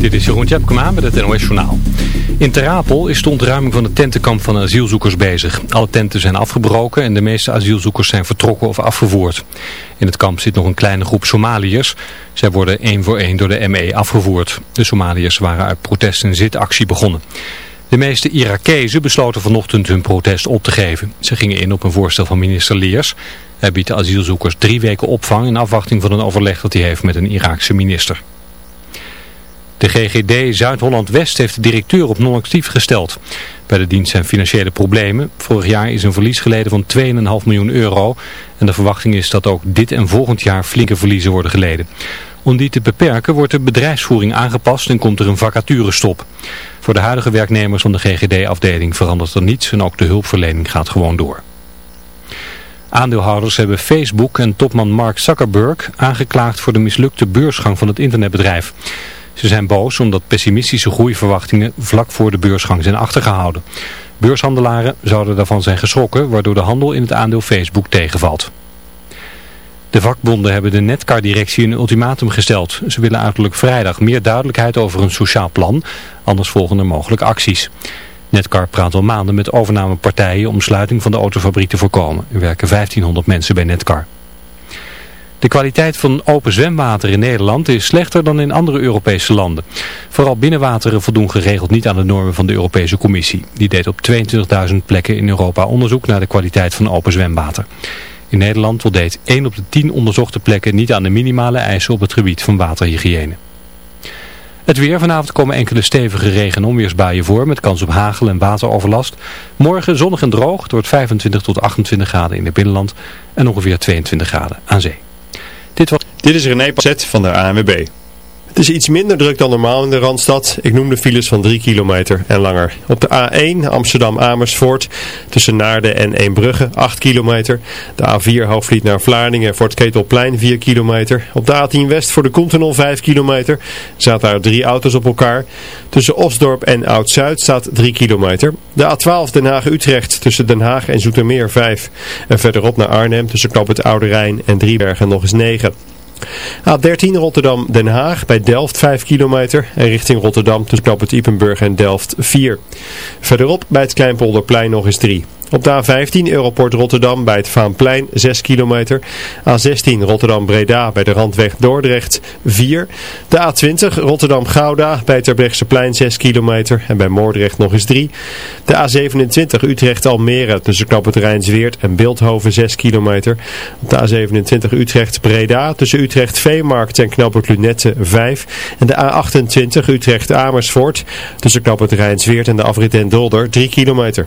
Dit is Jeroen Tjepkema met het NOS Journaal. In Terapel is de ontruiming van het tentenkamp van asielzoekers bezig. Alle tenten zijn afgebroken en de meeste asielzoekers zijn vertrokken of afgevoerd. In het kamp zit nog een kleine groep Somaliërs. Zij worden één voor één door de ME afgevoerd. De Somaliërs waren uit protest een zitactie begonnen. De meeste Irakezen besloten vanochtend hun protest op te geven. Ze gingen in op een voorstel van minister Leers. Hij biedt de asielzoekers drie weken opvang in afwachting van een overleg dat hij heeft met een Iraakse minister. De GGD Zuid-Holland-West heeft de directeur op non-actief gesteld. Bij de dienst zijn financiële problemen. Vorig jaar is een verlies geleden van 2,5 miljoen euro. En de verwachting is dat ook dit en volgend jaar flinke verliezen worden geleden. Om die te beperken wordt de bedrijfsvoering aangepast en komt er een vacaturestop. Voor de huidige werknemers van de GGD-afdeling verandert er niets en ook de hulpverlening gaat gewoon door. Aandeelhouders hebben Facebook en topman Mark Zuckerberg aangeklaagd voor de mislukte beursgang van het internetbedrijf. Ze zijn boos omdat pessimistische groeiverwachtingen vlak voor de beursgang zijn achtergehouden. Beurshandelaren zouden daarvan zijn geschrokken, waardoor de handel in het aandeel Facebook tegenvalt. De vakbonden hebben de Netcar-directie een ultimatum gesteld. Ze willen uiterlijk vrijdag meer duidelijkheid over een sociaal plan, anders volgen er mogelijk acties. Netcar praat al maanden met overnamepartijen om sluiting van de autofabriek te voorkomen. Er werken 1500 mensen bij Netcar. De kwaliteit van open zwemwater in Nederland is slechter dan in andere Europese landen. Vooral binnenwateren voldoen geregeld niet aan de normen van de Europese Commissie. Die deed op 22.000 plekken in Europa onderzoek naar de kwaliteit van open zwemwater. In Nederland voldeed 1 op de 10 onderzochte plekken niet aan de minimale eisen op het gebied van waterhygiëne. Het weer. Vanavond komen enkele stevige regen- en onweersbuien voor met kans op hagel en wateroverlast. Morgen zonnig en droog. Het wordt 25 tot 28 graden in het binnenland en ongeveer 22 graden aan zee. Dit, was... Dit is René Passet van de ANWB. Het is iets minder druk dan normaal in de Randstad. Ik noem de files van 3 kilometer en langer. Op de A1 Amsterdam-Amersfoort tussen Naarden en Eembrugge 8 kilometer. De A4 Hoofdvliet naar Vlaardingen voor het Ketelplein 4 kilometer. Op de A10 West voor de Koentunnel 5 kilometer. Zaten daar drie auto's op elkaar. Tussen Osdorp en Oud-Zuid staat 3 kilometer. De A12 Den Haag-Utrecht tussen Den Haag en Zoetermeer 5. En verderop naar Arnhem tussen Knoop het Oude Rijn en Driebergen nog eens 9. A13 Rotterdam-Den Haag bij Delft 5 kilometer en richting Rotterdam tussen Knop het Ipenburg en Delft 4. Verderop bij het Kleinpolderplein nog eens 3. Op de A15 Europort Rotterdam bij het Vaanplein 6 kilometer. A16 Rotterdam-Breda bij de Randweg Dordrecht 4. De A20 Rotterdam-Gouda bij het plein 6 kilometer en bij Moordrecht nog eens 3. De A27 Utrecht-Almere tussen Rijnsweert en Beeldhoven 6 kilometer. Op de A27 Utrecht-Breda tussen Utrecht-Veemarkt en Knoop Lunette 5. En de A28 Utrecht-Amersfoort tussen Rijnsweert en de afrit en Dolder 3 kilometer.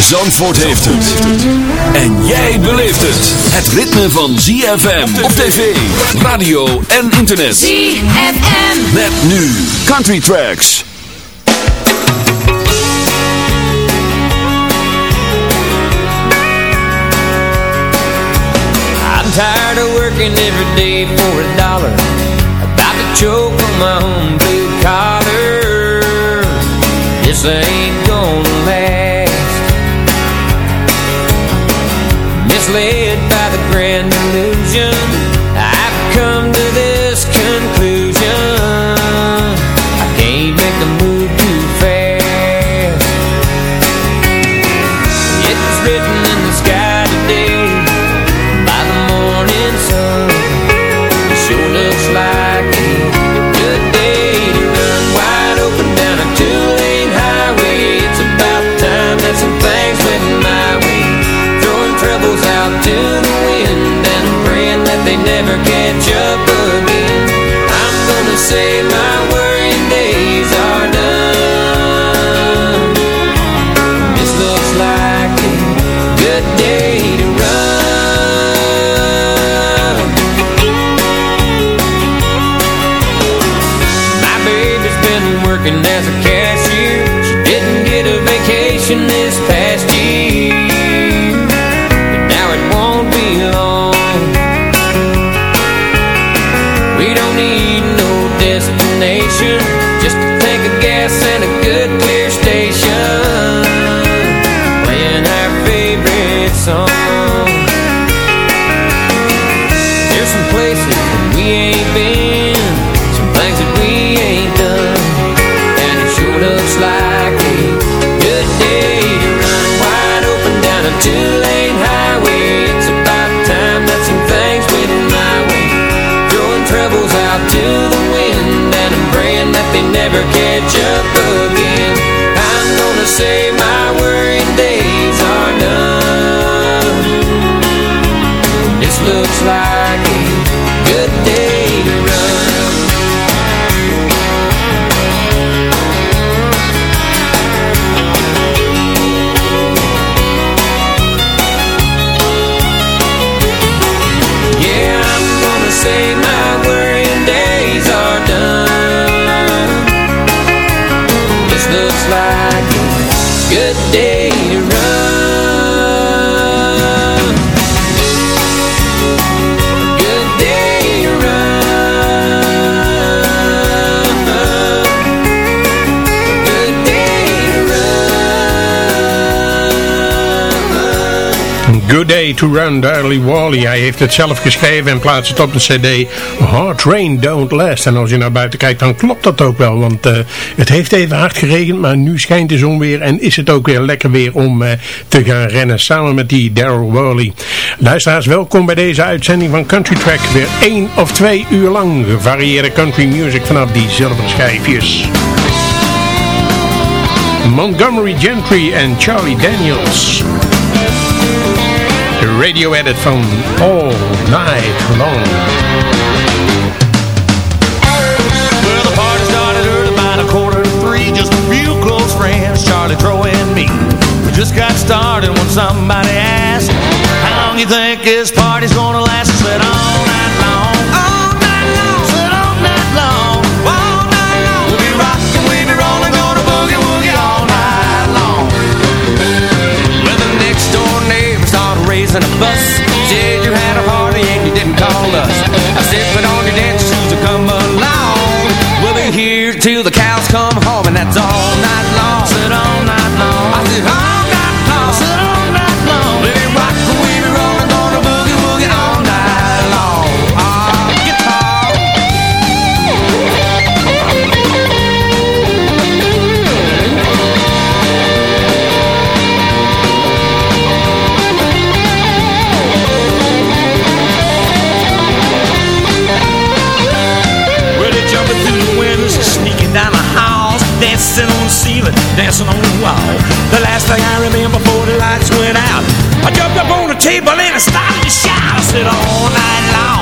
Zandvoort heeft het. En jij beleeft het. Het ritme van ZFM op tv, radio en internet. ZFM. Met nu Country Tracks. I'm tired of working every day for a dollar. About to choke on my own blue collar. This ain't misled by the grand illusion Good Day to Run, Darley Wally. Hij heeft het zelf geschreven en plaatst het op de cd Hard Rain Don't Last. En als je naar buiten kijkt, dan klopt dat ook wel. Want eh, het heeft even hard geregend, maar nu schijnt de zon weer. En is het ook weer lekker weer om eh, te gaan rennen. Samen met die Daryl Wally. Luisteraars, welkom bij deze uitzending van Country Track. Weer één of twee uur lang gevarieerde country music vanaf die zilveren schijfjes. Montgomery Gentry en Charlie Daniels. De radio edit van All Night Long. Well, the party started early about a quarter to three. Just a few close friends, Charlie, and me. We just got started when somebody asked, How long you think this party's gonna last? I said, All night raising a fuss. Said you had a party and you didn't call us. I said, put on your dance shoes and come along. We'll be here till the cows come home and that's all night long. On ceiling, dancing on the wall. The last thing I remember before the lights went out, I jumped up on the table and I started to shout. I said, all night long,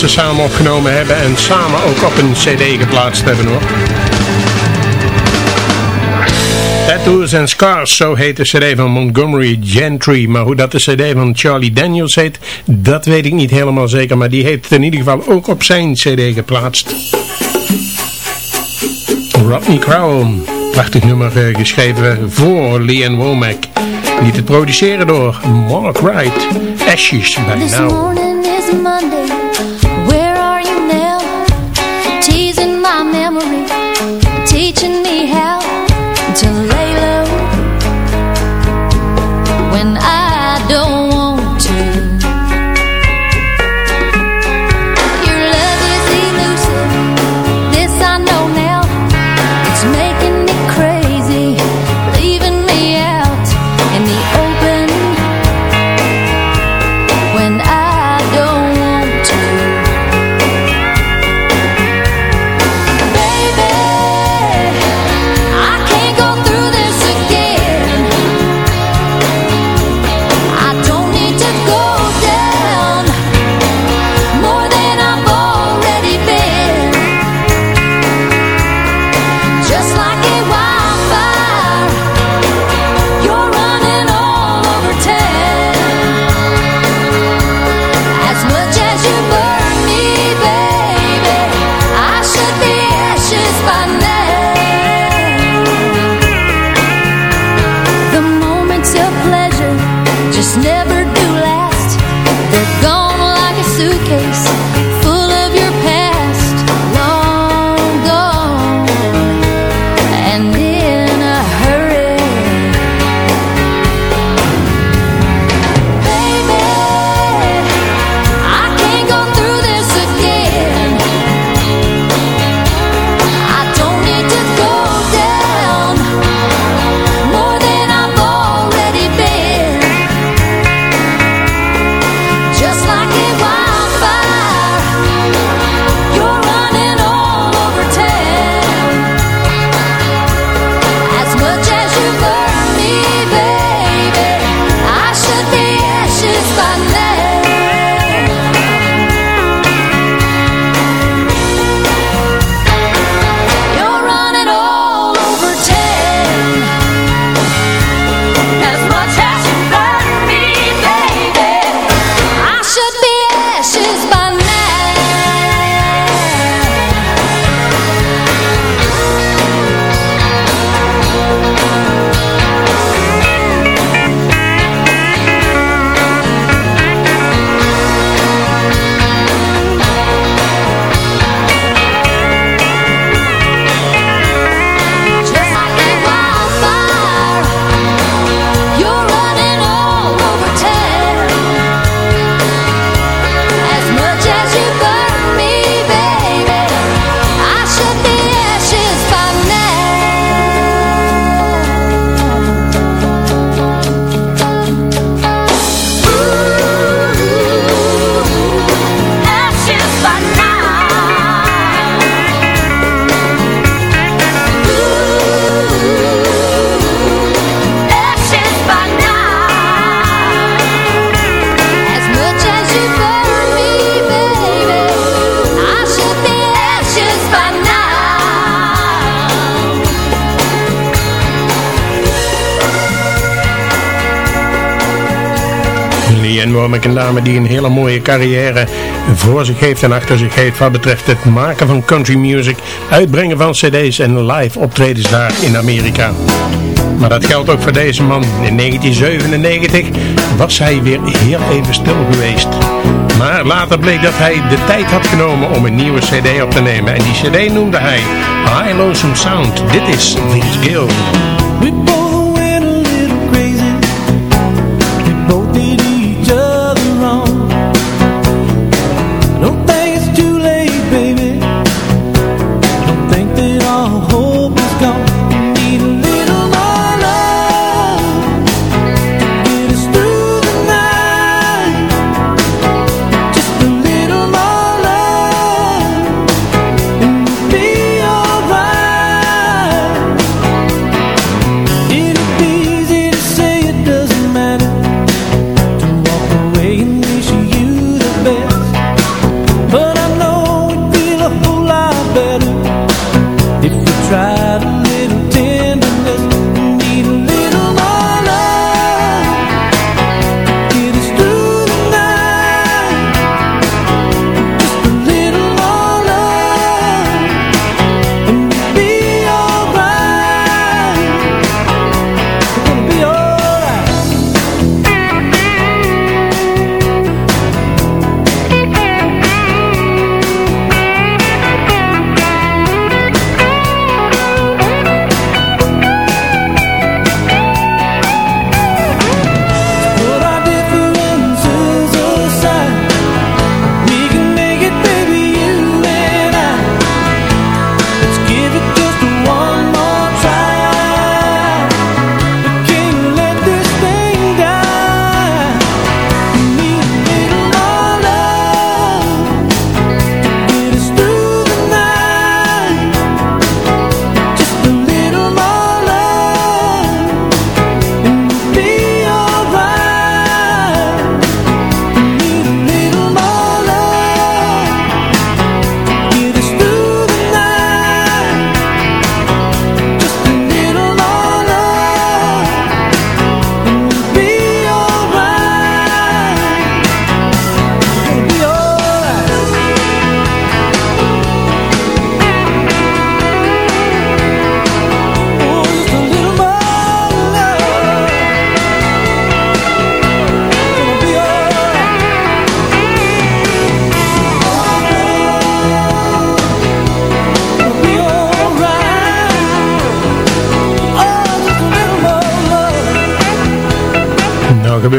wat ze samen opgenomen hebben en samen ook op een cd geplaatst hebben hoor. Tattoos and Scars, zo heet de cd van Montgomery Gentry. Maar hoe dat de cd van Charlie Daniels heet, dat weet ik niet helemaal zeker. Maar die heeft het in ieder geval ook op zijn cd geplaatst. Rodney Crowell, prachtig nummer eh, geschreven voor Leanne Womack. Niet te produceren door Mark Wright. Ashes by This now. morning is Monday. Womack, een dame die een hele mooie carrière voor zich heeft en achter zich heeft wat betreft het maken van country music, uitbrengen van cd's en live optredens daar in Amerika. Maar dat geldt ook voor deze man. In 1997 was hij weer heel even stil geweest. Maar later bleek dat hij de tijd had genomen om een nieuwe cd op te nemen. En die cd noemde hij High Lonesome Sound. Dit is Vince Gill.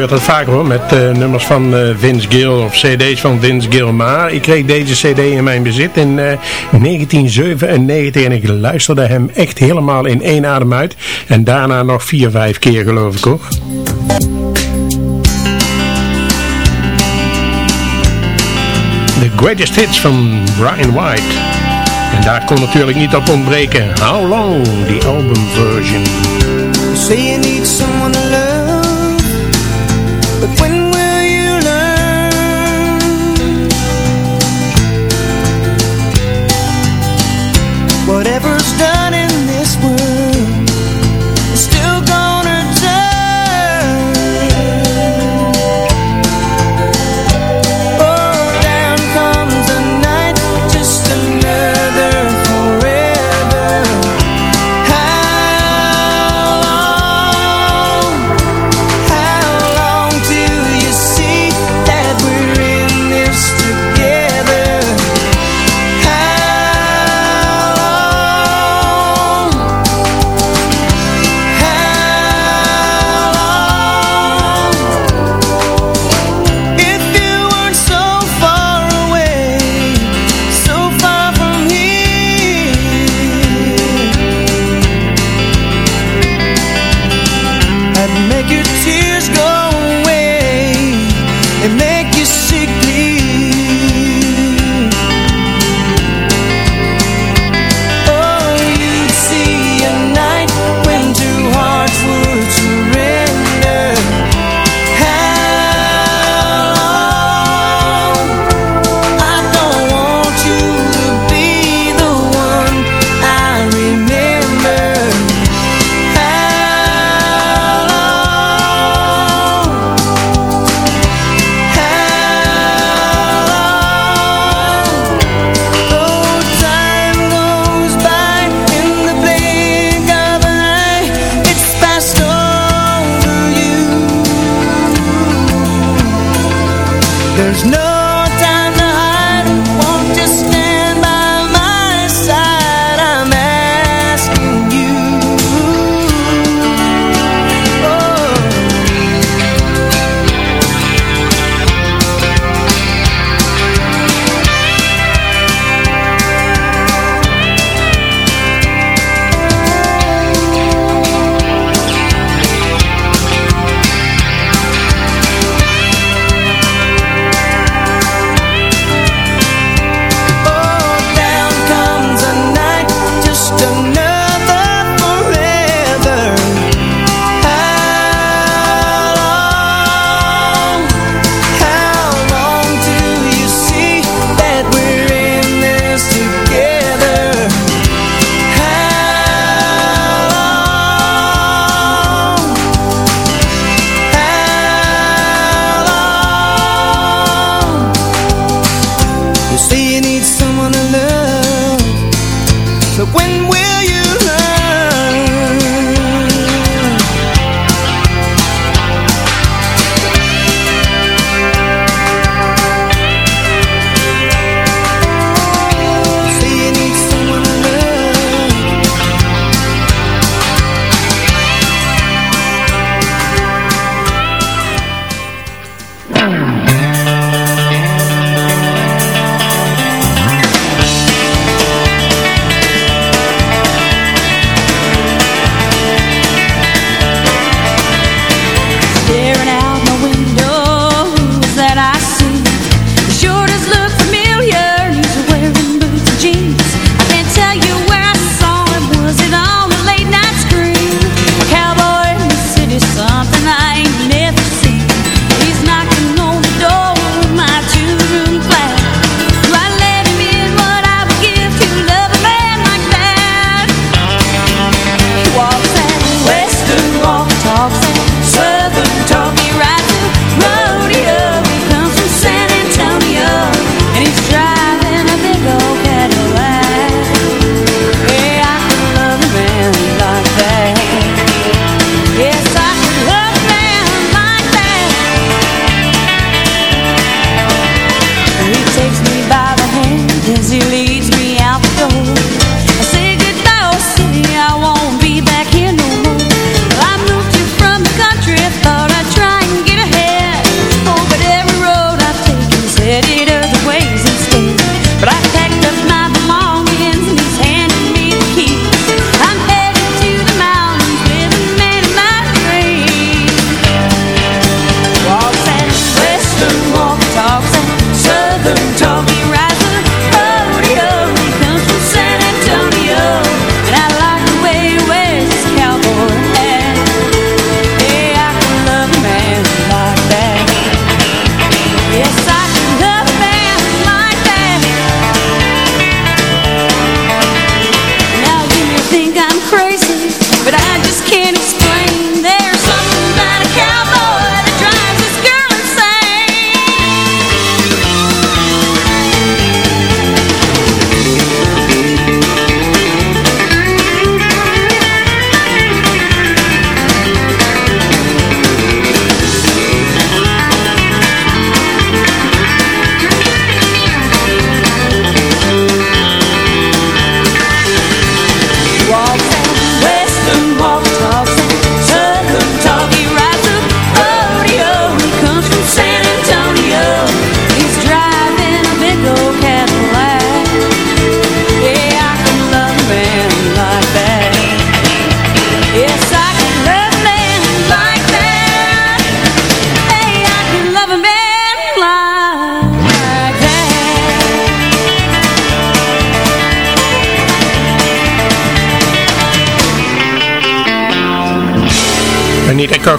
dat vaak hoor, met eh, nummers van eh, Vince Gill of cd's van Vince Gill. Maar ik kreeg deze cd in mijn bezit in eh, 1997 en ik luisterde hem echt helemaal in één adem uit. En daarna nog vier, vijf keer geloof ik hoor. The Greatest Hits van Brian White. En daar kon natuurlijk niet op ontbreken. How long, the album version. You need someone to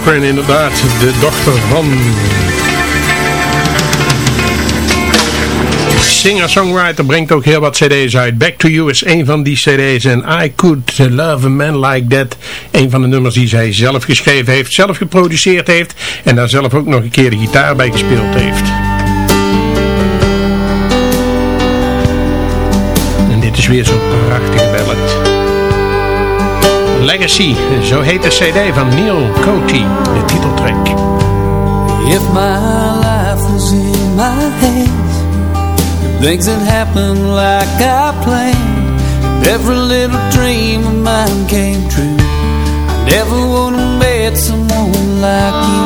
Cochran inderdaad, de dochter van... Singer-songwriter brengt ook heel wat cd's uit. Back to You is een van die cd's. En I Could Love a Man Like That. Een van de nummers die zij zelf geschreven heeft, zelf geproduceerd heeft. En daar zelf ook nog een keer de gitaar bij gespeeld heeft. En dit is weer zo'n prachtige ballad. Legacy, zo heet de cd van Neil Coty, de titeltrack. If my life was in my hands Things that happen like I planned Every little dream of mine came true. I never would have met someone like you.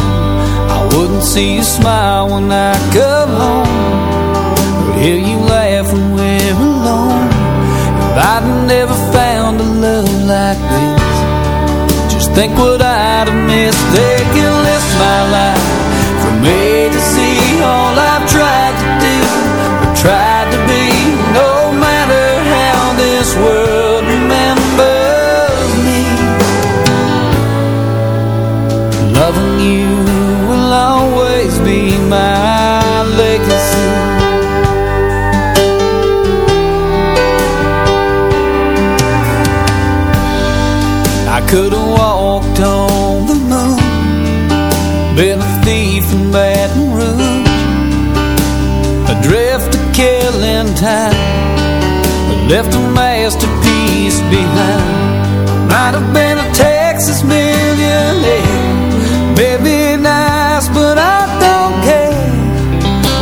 I wouldn't see you smile when I come home. Or hear you laugh when we're alone. If I'd never found a love like this think what I'd have missed. They can lift my life from A to Z All I've tried to do. Or tried to be No matter how this world remembers me. Loving you will always be my legacy. I could have Might have been a Texas millionaire. Maybe nice but I don't care.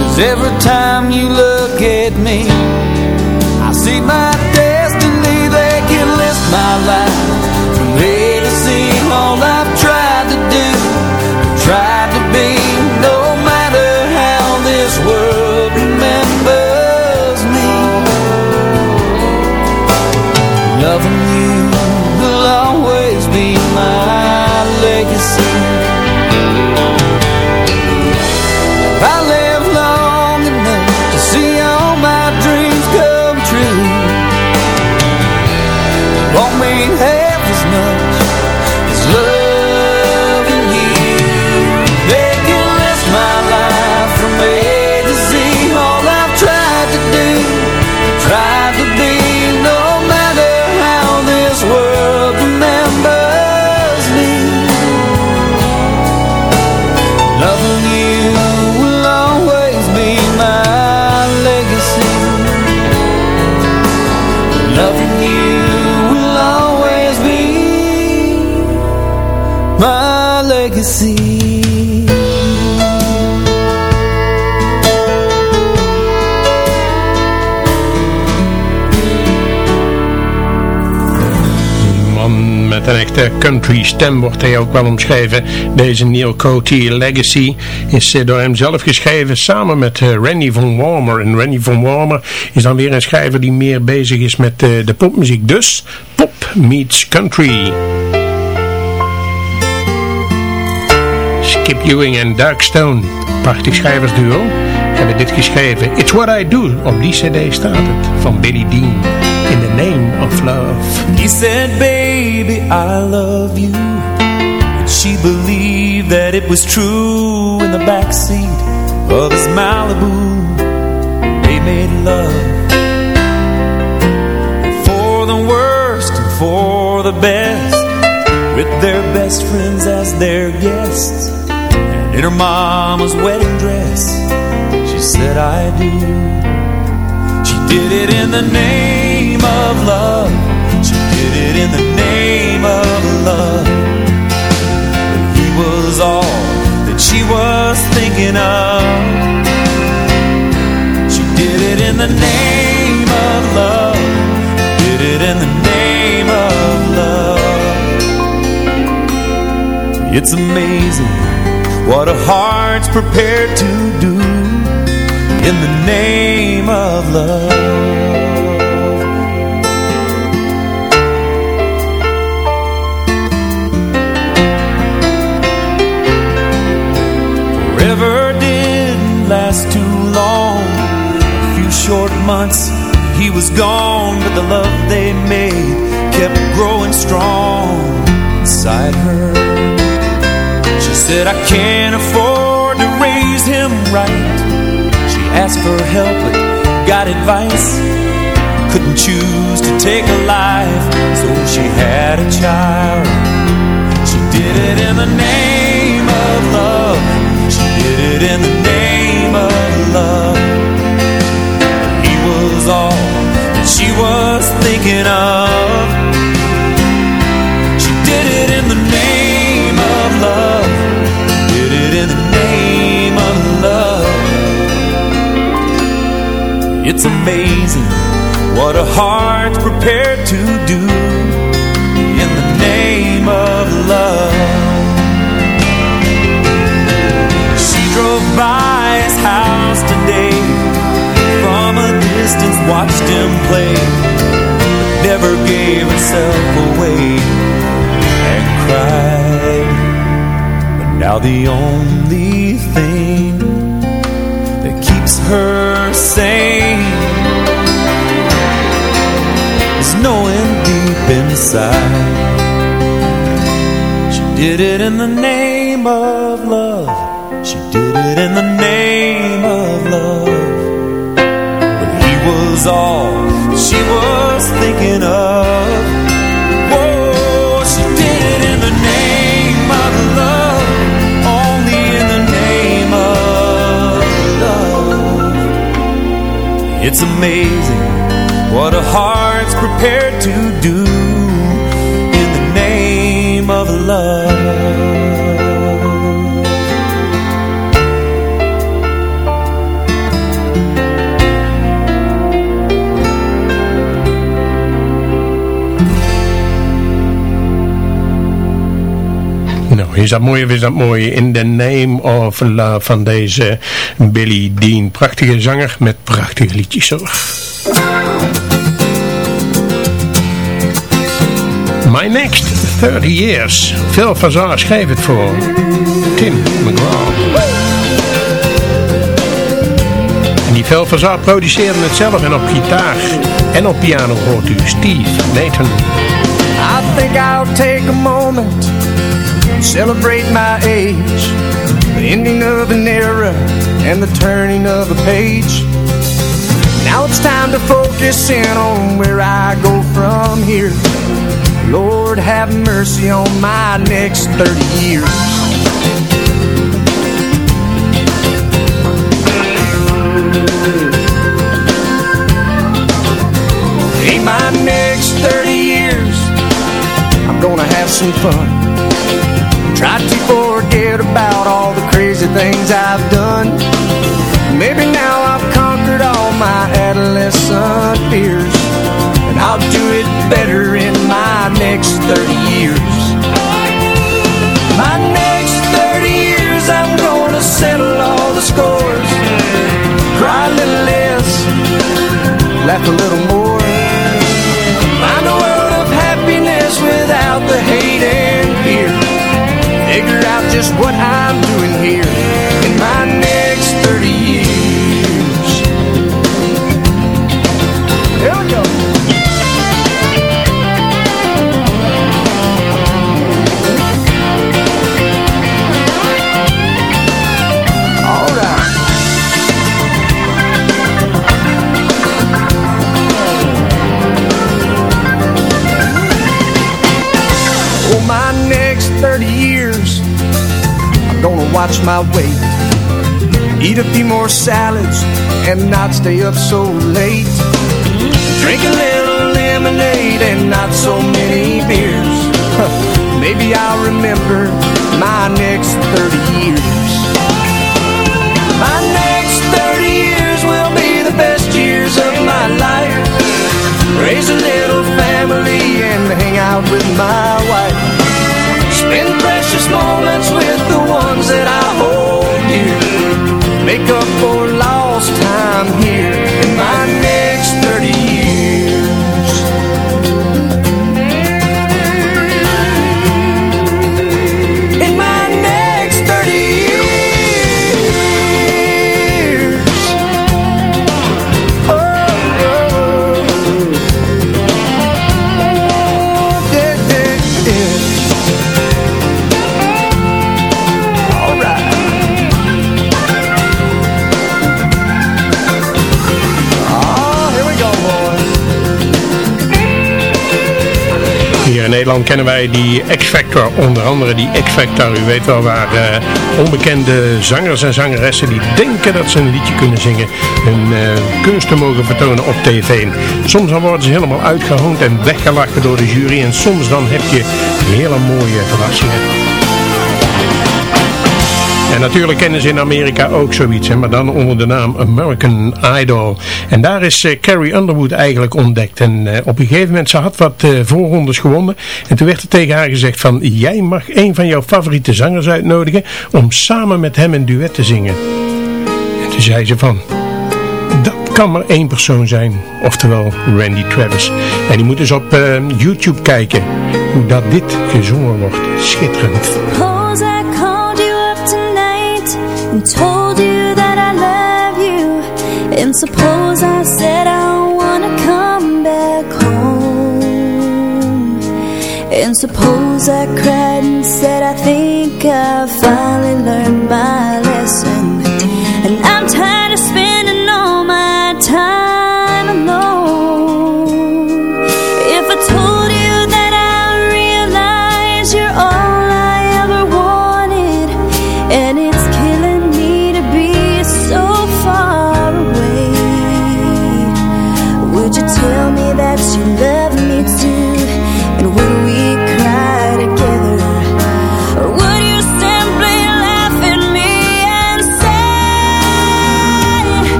Cause every time you look at me I see my destiny They can list my life. From A to Z All I've tried to do Tried to be No matter how this world remembers me. Loving you country stem wordt hij ook wel omschreven. Deze Neil Coty Legacy is eh, door hem zelf geschreven samen met eh, Randy von Warmer. En Randy von Warmer is dan weer een schrijver die meer bezig is met eh, de popmuziek. Dus pop meets country. Skip Ewing en Doug Stone. Prachtig schrijversduo. hebben dit geschreven. It's What I Do. Op die cd staat het. Van Billy Dean. Name of Love. He said, baby, I love you. And she believed that it was true in the backseat of his Malibu. They made love. For the worst and for the best. With their best friends as their guests. And in her mama's wedding dress, she said, I do. She did it in the name of love. She did it in the name of love. But he was all that she was thinking of. She did it in the name of love. Did it in the name of love. It's amazing what a heart's prepared to do in the name of love. Months he was gone, but the love they made kept growing strong inside her. She said, I can't afford to raise him right. She asked for help, but got advice. Couldn't choose to take a life, so she had a child. She did it in the name of love. She did it in the name of was thinking of. She did it in the name of love. Did it in the name of love. It's amazing what a heart's prepared to do watched him play. Never gave herself away And cried. But now the only thing That keeps her sane Is knowing deep inside She did it in the name of love. She did it in the It's amazing what a heart's prepared to do is dat mooi of is dat mooi? In the Name of Love van deze Billy Dean. Prachtige zanger met prachtige liedjes hoor. My Next 30 Years. Phil Fazar schreef het voor Tim McGraw. En die Phil Fazar produceerde het zelf en op gitaar en op piano hoort u Steve Nathan. I think I'll take a moment Celebrate my age. The ending of an era And the turning of a page. Now it's time to focus in on where I go from here. Lord have mercy on my next 30 years. In my next 30 years I'm gonna have some fun Try to forget about all the crazy things I've done. Maybe now I've conquered all my adolescent fears And I'll do it better in my next 30 years. My next 30 years I'm gonna settle all the scores. Cry a little less Laugh a little more. Find a world of happiness without the Figure out just what I'm doing here. In my watch my weight. Eat a few more salads and not stay up so late. Drink a little lemonade and not so many beers. Maybe I'll remember my next 30 years. My next 30 years will be the best years of my life. Raise a little family and hang out with my wife. Spend precious moments with the that I Nederland kennen wij die X-Factor, onder andere die X-Factor. U weet wel waar eh, onbekende zangers en zangeressen die denken dat ze een liedje kunnen zingen, hun eh, kunsten mogen vertonen op tv. Soms dan worden ze helemaal uitgehoond en weggelachen door de jury en soms dan heb je hele mooie verrassingen. En natuurlijk kennen ze in Amerika ook zoiets, maar dan onder de naam American Idol. En daar is eh, Carrie Underwood eigenlijk ontdekt. En eh, op een gegeven moment, ze had wat eh, voorrondes gewonnen. En toen werd er tegen haar gezegd van, jij mag een van jouw favoriete zangers uitnodigen om samen met hem een duet te zingen. En toen zei ze van, dat kan maar één persoon zijn, oftewel Randy Travis. En die moet eens op YouTube kijken hoe dat dit gezongen wordt. Schitterend. And told you that I love you. And suppose I said I wanna come back home. And suppose I cried and said I think I finally learned my lesson. And I'm tired of spending all my time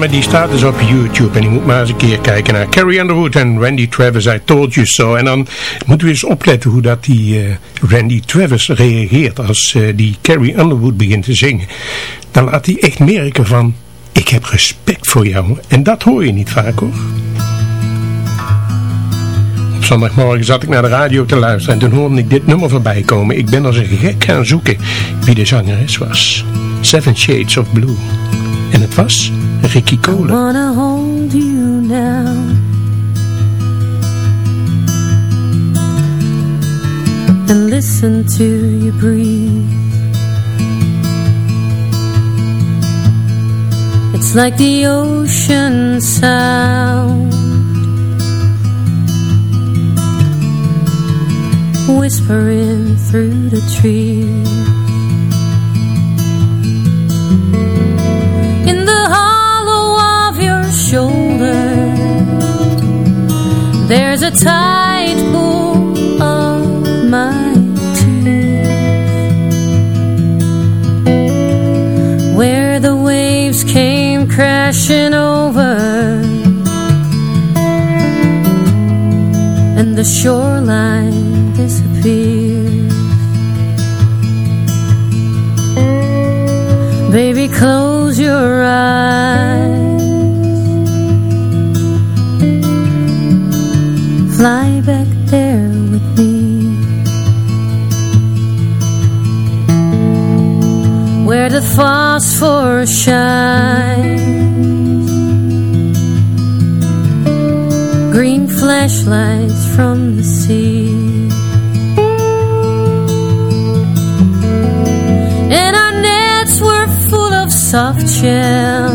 live-opname die staat dus op YouTube. En je moet maar eens een keer kijken naar Carrie Underwood en Randy Travis. I told you so. En dan moeten we eens opletten hoe dat die eh, Randy Travis reageert als eh, die Carrie Underwood begint te zingen. Dan laat hij echt merken van, ik heb respect voor jou. En dat hoor je niet vaak hoor. Op zondagmorgen zat ik naar de radio te luisteren en toen hoorde ik dit nummer voorbij komen. Ik ben als een gek gaan zoeken wie de zangeres was. Seven Shades of Blue. En het was Ricky Cole. wanna hold you now. And listen to you breathe. It's like the ocean sound. Whispering through the trees shoulder. There's a tide pool of my tears, where the waves came crashing over, and the shoreline disappears. Baby, close your eyes. The phosphorus shines. Green flashlights from the sea. And our nets were full of soft shells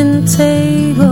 kitchen table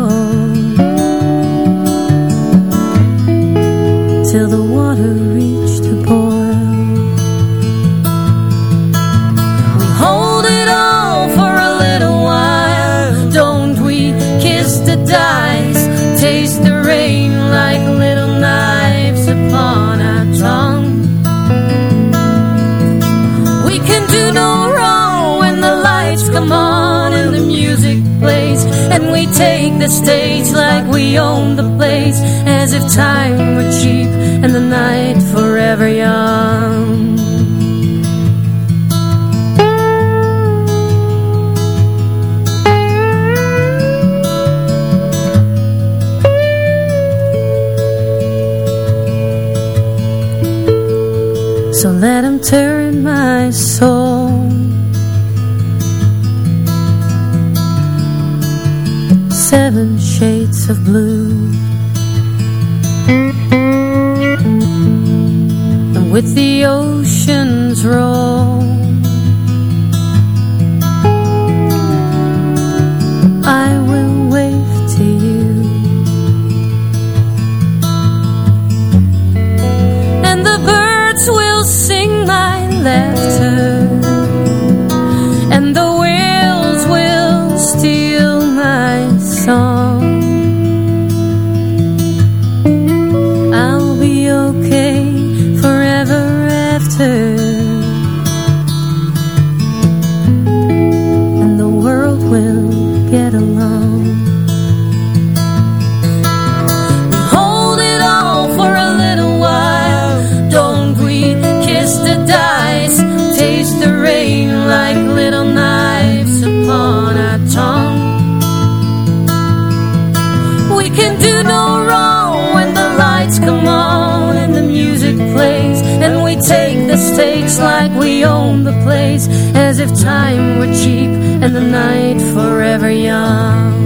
If time were cheap and the night forever young.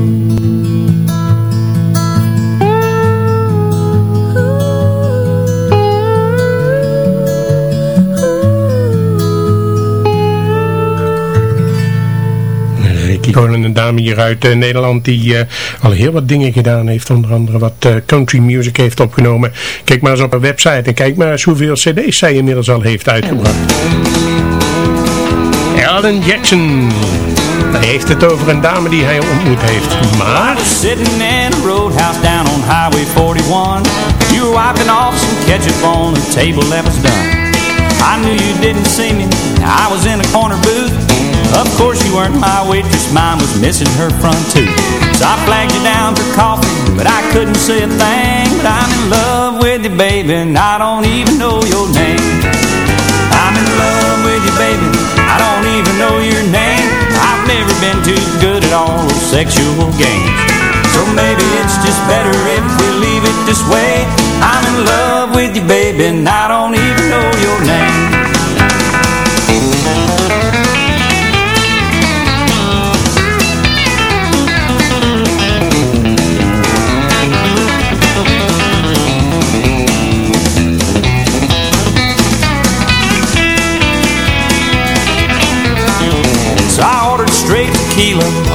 Een dame hier uit eh, Nederland die eh, al heel wat dingen gedaan heeft. Onder andere wat eh, country music heeft opgenomen. Kijk maar eens op haar website en kijk maar eens hoeveel cd's zij inmiddels al heeft uitgebracht. Alan Jackson. Hij heeft het over een dame die hij ontmoet heeft. Maar... Sitting in a roadhouse down on Highway 41 You were wiping off some ketchup on the table that was done. I knew you didn't see me, I was in a corner booth. Of course you weren't my waitress, mine was missing her front tooth. So I flagged you down for coffee, but I couldn't say a thing. But I'm in love with you baby, and I don't even know your name. I'm in love know your name. I've never been too good at all those sexual games. So maybe it's just better if we leave it this way. I'm in love with you baby, and I don't even know your name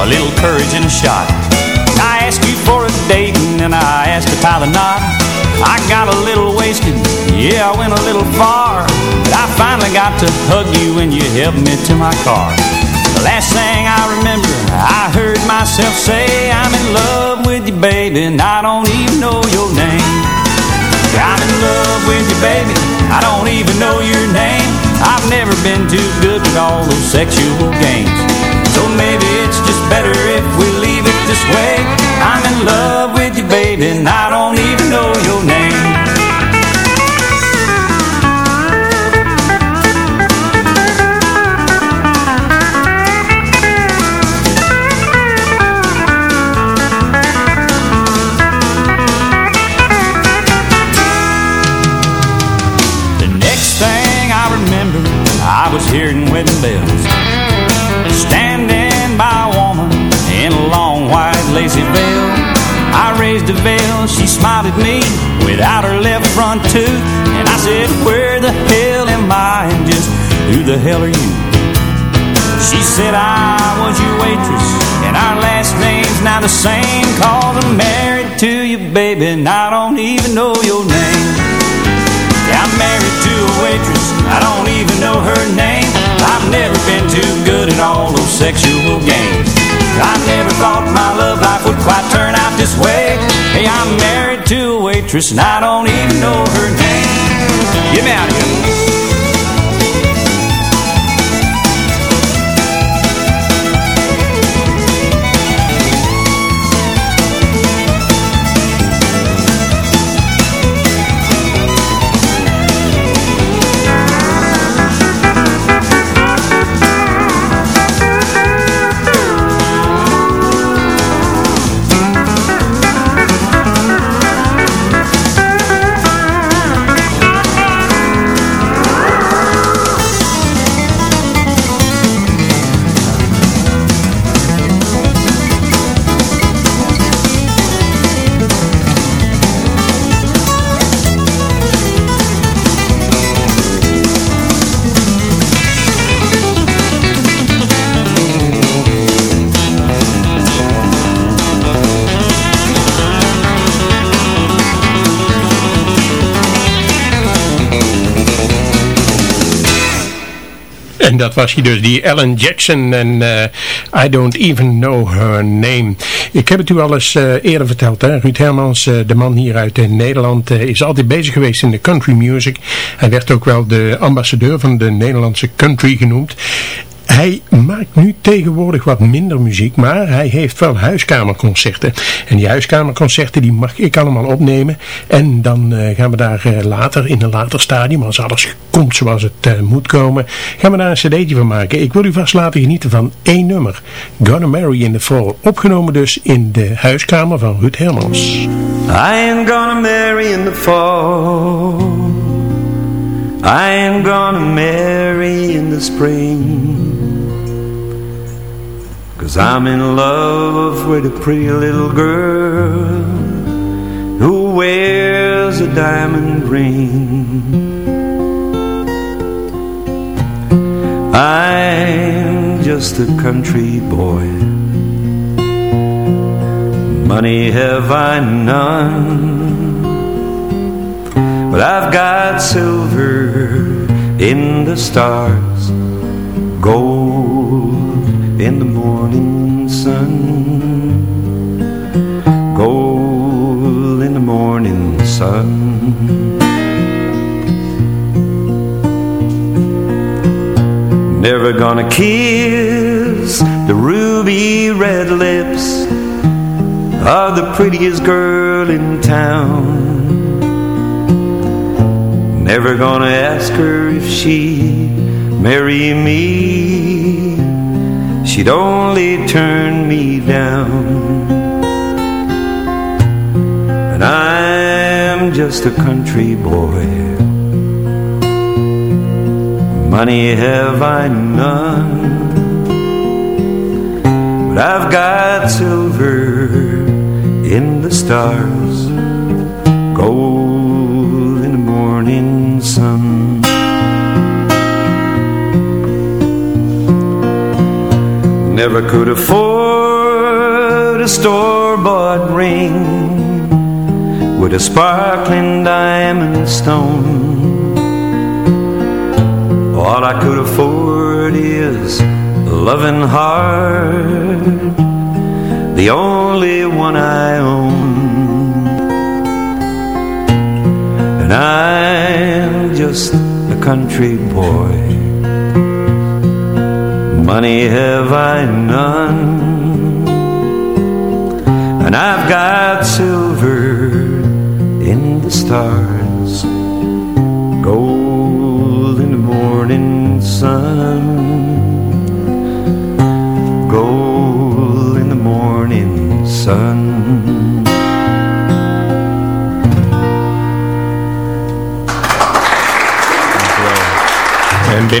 a little courage and a shot. I asked you for a date and then I asked to tie the knot. I got a little wasted, yeah, I went a little far. But I finally got to hug you and you helped me to my car. The last thing I remember, I heard myself say, I'm in love with you, baby, and I don't even know your name. I'm in love with you, baby. I don't even know your name. I've never been too good with all those sexual games. So maybe it's just better if we leave it this way. I'm in love with you, baby, and I don't even know your name. The next thing I remember, I was hearing wedding bells. At me without her left front tooth. And I said, where the hell am I? And just who the hell are you? She said I was your waitress And our last name's now the same Cause I'm married to you, baby And I don't even know your name yeah, I'm married to a waitress I don't even know her name I've never been too good at all those sexual games I never thought my love life would quite turn out this way Hey, I'm married to a waitress And I don't even know her name. Get me out of here dat was hij dus, die Ellen Jackson en eh, I Don't Even Know Her Name. Ik heb het u al eens eh, eerder verteld, hè? Ruud Hermans, eh, de man hier uit Nederland, is altijd bezig geweest in de country music. Hij werd ook wel de ambassadeur van de Nederlandse country genoemd. Hij maakt nu tegenwoordig wat minder muziek, maar hij heeft wel huiskamerconcerten. En die huiskamerconcerten die mag ik allemaal opnemen. En dan eh, gaan we daar eh, later, in een later stadium, als alles komt zoals het eh, moet komen, gaan we daar een cd'tje van maken. Ik wil u vast laten genieten van één nummer. Gonna Marry in the Fall. Opgenomen dus in de huiskamer van Ruud Hermans. I ain't gonna marry in the fall I ain't gonna marry in the spring Cause I'm in love with a pretty little girl Who wears a diamond ring. I'm just a country boy. Money have I none, but I've got silver in the stars, gold in the morning sun, gold in the morning sun. Never gonna kiss the ruby red lips of the prettiest girl in town. Never gonna ask her if she'd marry me. She'd only turn me down. And I'm just a country boy. Money have I none. But I've got silver in the stars, gold in the morning sun. Never could afford a store-bought ring with a sparkling diamond stone. All I could afford is a loving heart the only one I own. And I'm just a country boy. Money have I none, and I've got silver in the stars,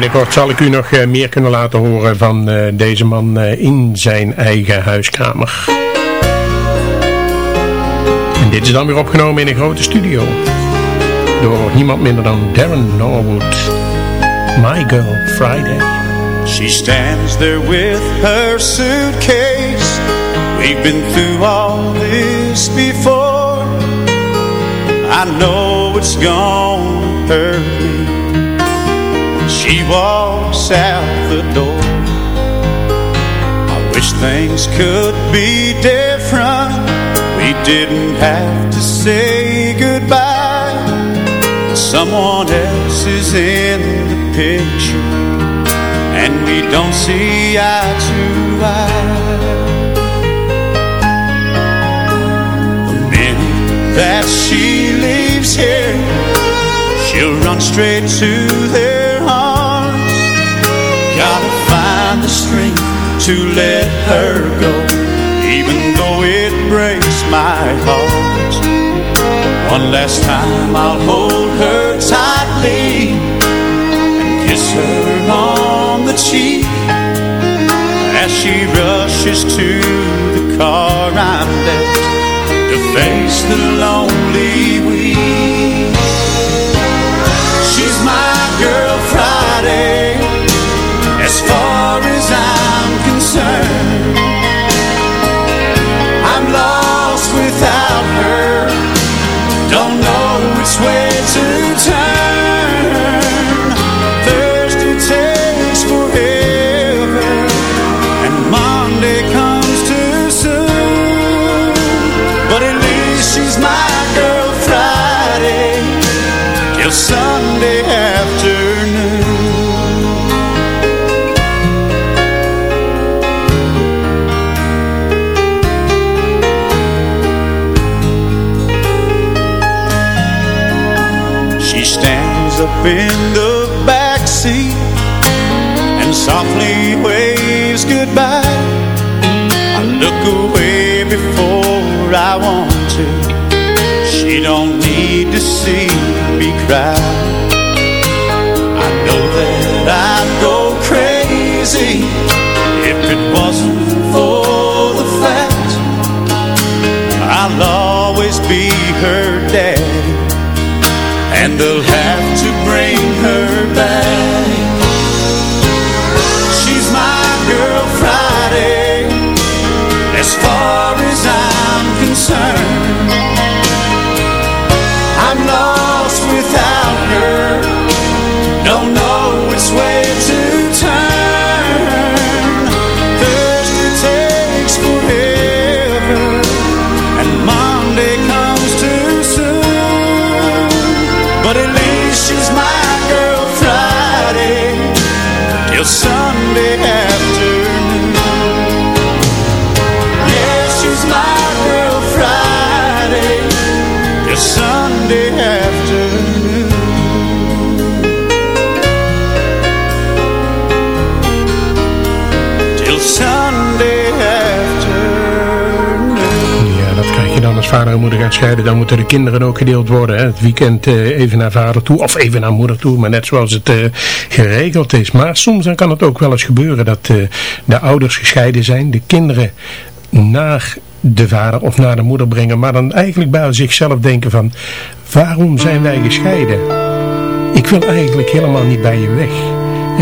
binnenkort zal ik u nog eh, meer kunnen laten horen van eh, deze man eh, in zijn eigen huiskamer. En dit is dan weer opgenomen in een grote studio. Door niemand minder dan Darren Norwood. My Girl Friday. She stands there with her suitcase. We've been through all this before. I know it's gonna hurt. Walks out the door. I wish things could be different. We didn't have to say goodbye. Someone else is in the picture and we don't see eye to eye. The minute that she leaves here, she'll run straight to their strength to let her go, even though it breaks my heart. One last time I'll hold her tightly and kiss her on the cheek as she rushes to the car I'm left to face the lonely week. Away before I want to. She don't need to see me cry. I know that I'd go crazy if it wasn't for the fact I'll always be her daddy and they'll have vader en moeder gaan scheiden. Dan moeten de kinderen ook gedeeld worden. Hè? Het weekend eh, even naar vader toe of even naar moeder toe. Maar net zoals het eh, geregeld is. Maar soms kan het ook wel eens gebeuren dat eh, de ouders gescheiden zijn. De kinderen naar de vader of naar de moeder brengen. Maar dan eigenlijk bij zichzelf denken van... Waarom zijn wij gescheiden? Ik wil eigenlijk helemaal niet bij je weg.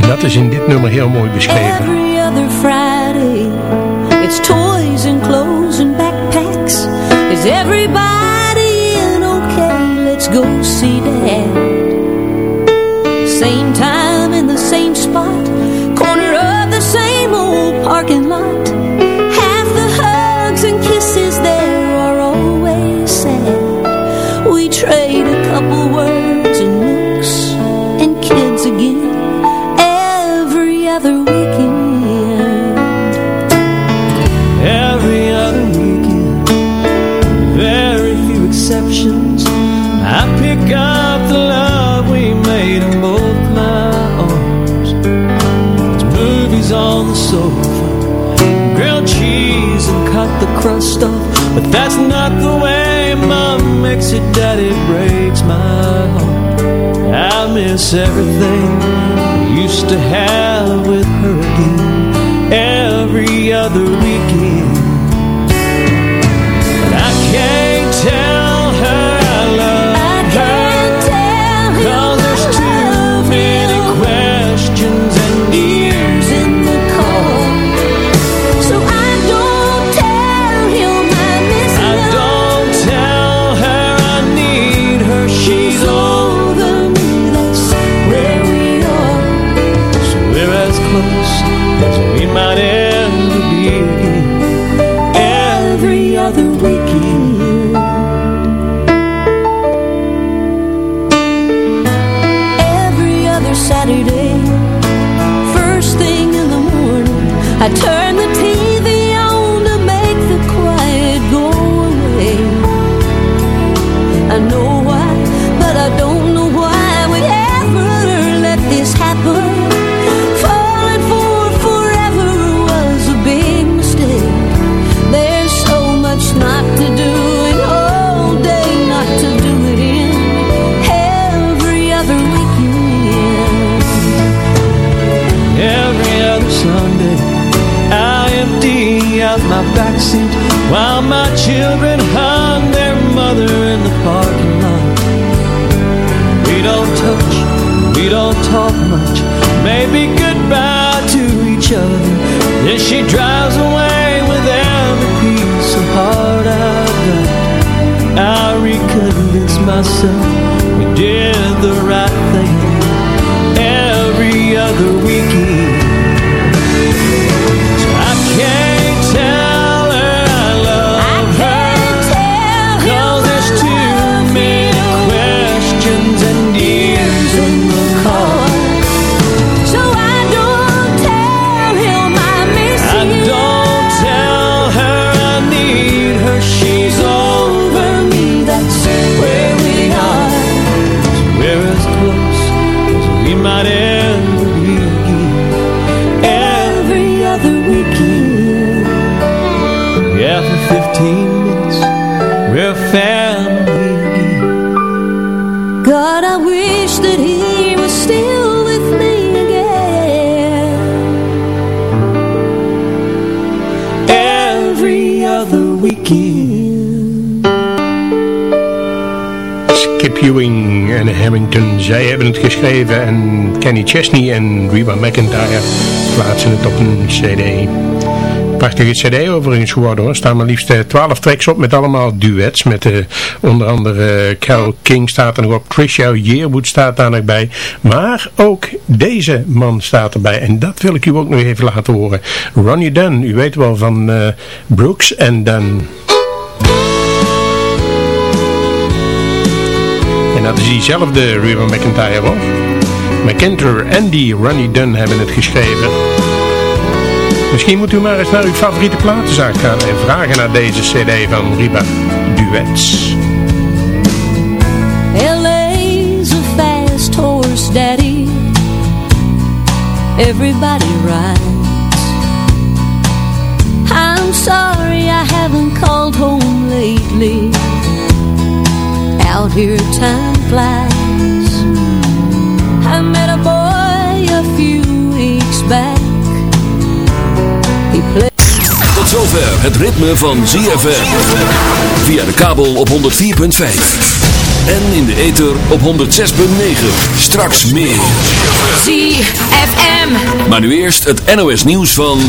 En dat is in dit nummer heel mooi beschreven. Is everybody in okay? Let's go see Dad. Same time crust off. But that's not the way Mom makes it, Daddy breaks my heart. I miss everything I used to have with her again every other Zij hebben het geschreven en Kenny Chesney en Reba McIntyre plaatsen het op een cd. Prachtige cd overigens geworden hoor. Staan maar liefst eh, 12 tracks op met allemaal duets. Met eh, onder andere eh, Carole King staat er nog op. Trisha Yearwood staat daar nog bij. Maar ook deze man staat erbij. En dat wil ik u ook nog even laten horen. Ronnie Dunn, u weet wel van eh, Brooks en Dunn. dat is diezelfde River McIntyre hoor. McIntyre en die Ronnie Dunn hebben het geschreven. Misschien moet u maar eens naar uw favoriete platenzaak gaan en vragen naar deze cd van Riba Duets. LA's a fast horse daddy Everybody rides I'm sorry I haven't called home lately Out here time flies. I met a boy a few weeks back. He played. Tot zover het ritme van ZFM. Via de kabel op 104.5. En in de ether op 106.9. Straks meer. ZFM. Maar nu eerst het NOS nieuws van...